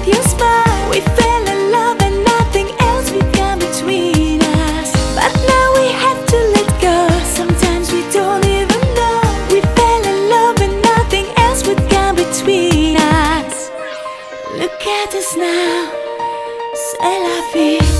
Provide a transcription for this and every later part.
with your smile. We fell in love and nothing else would come between us. But now we have to let go. Sometimes we don't even know. We fell in love and nothing else would come between us. Look at us now, c'est la vie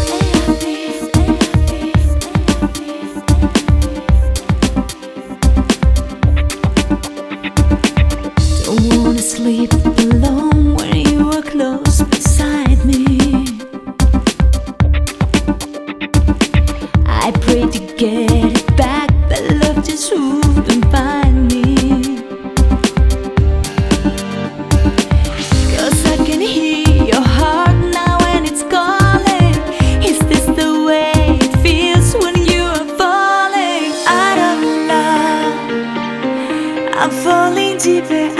get it back, but love just wouldn't find me. Cause I can hear your heart now and it's calling. Is this the way it feels when you are falling out of love? I'm falling deeper.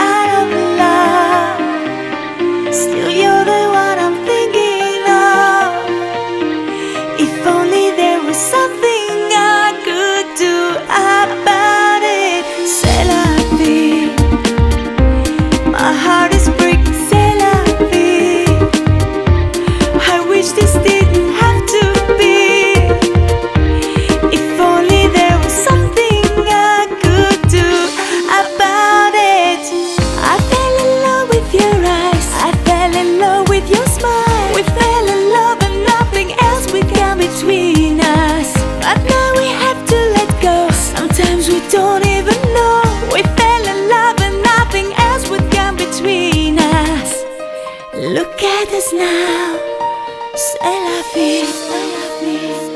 now, c'est la vie.